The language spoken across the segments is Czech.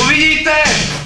Uvidíte!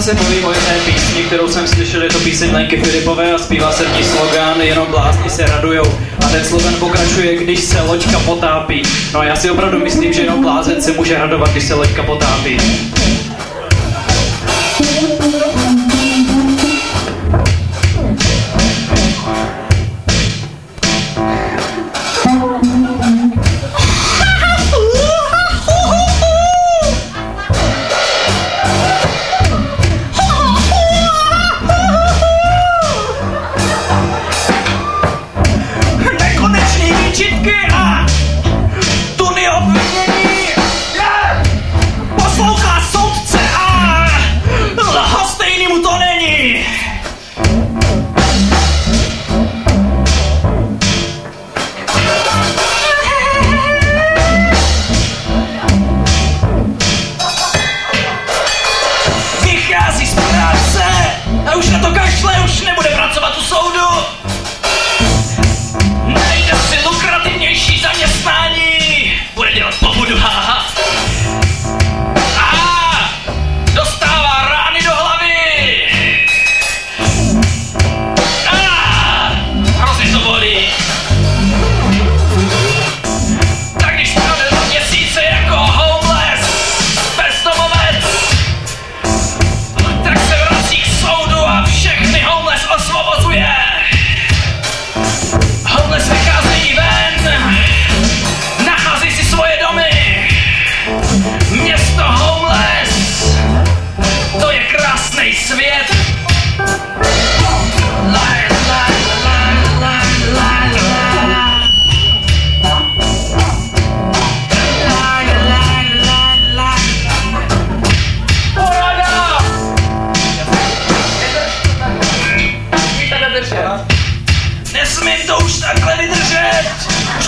Zase povím o jedné písni, kterou jsem slyšel, je to píseň Lenky Filipové a zpívá se v ní slogan Jenom blázni se radujou. A ten slogan pokračuje, když se loďka potápí. No a já si opravdu myslím, že jenom blázen se může radovat, když se loďka potápí.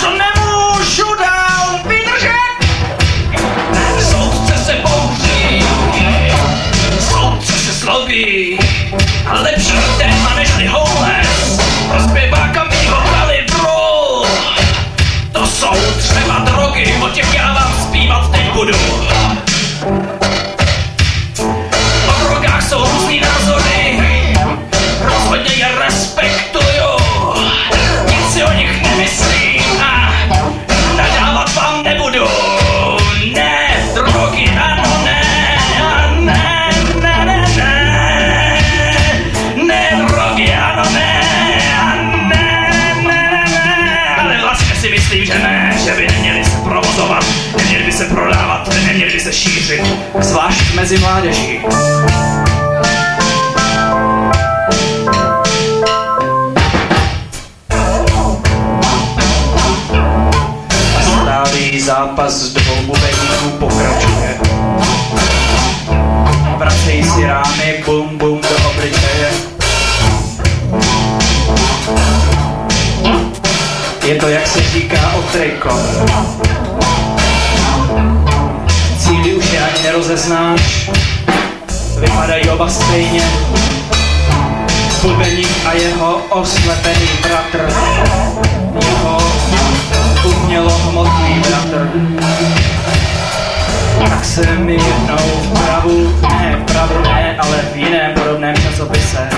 Už to nemůžu dál vydržet! Soudce se bouří, soudce se sloví, a lepší téma nežli homeless, pro zpěváka mýho kalibru. To jsou třeba drogy, o těch já vám zpívat teď budu. Se šířit. Zvlášť mezi mládeží. Stálý zápas dvou bubeníků pokračuje. Vracejí si rány, bum bum do obličeje. Je to, jak se říká, o triko. Nerozeznáš, vypadají oba stejně. Bubeník a jeho oslepený bratr, jeho umělohmotný bratr. Tak se mi jednou v pravu, ne v pravu ne, ale v jiném podobném časopise.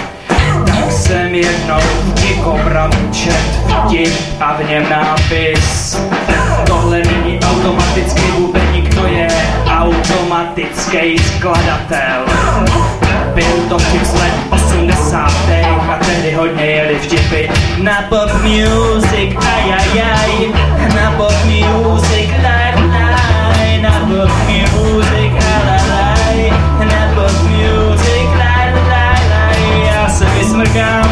Tak jsem jednou v Dikobravu čet vtip a v něm nápis. Tohle není automatický bubeník, to je automatický skladatel. Byl to vtip let 80. a tedy hodně jeli vtipy na pop music, ajajaj, na pop music, laj, laj, na pop music, alalaj, na pop music, la la la. já se vysmrkám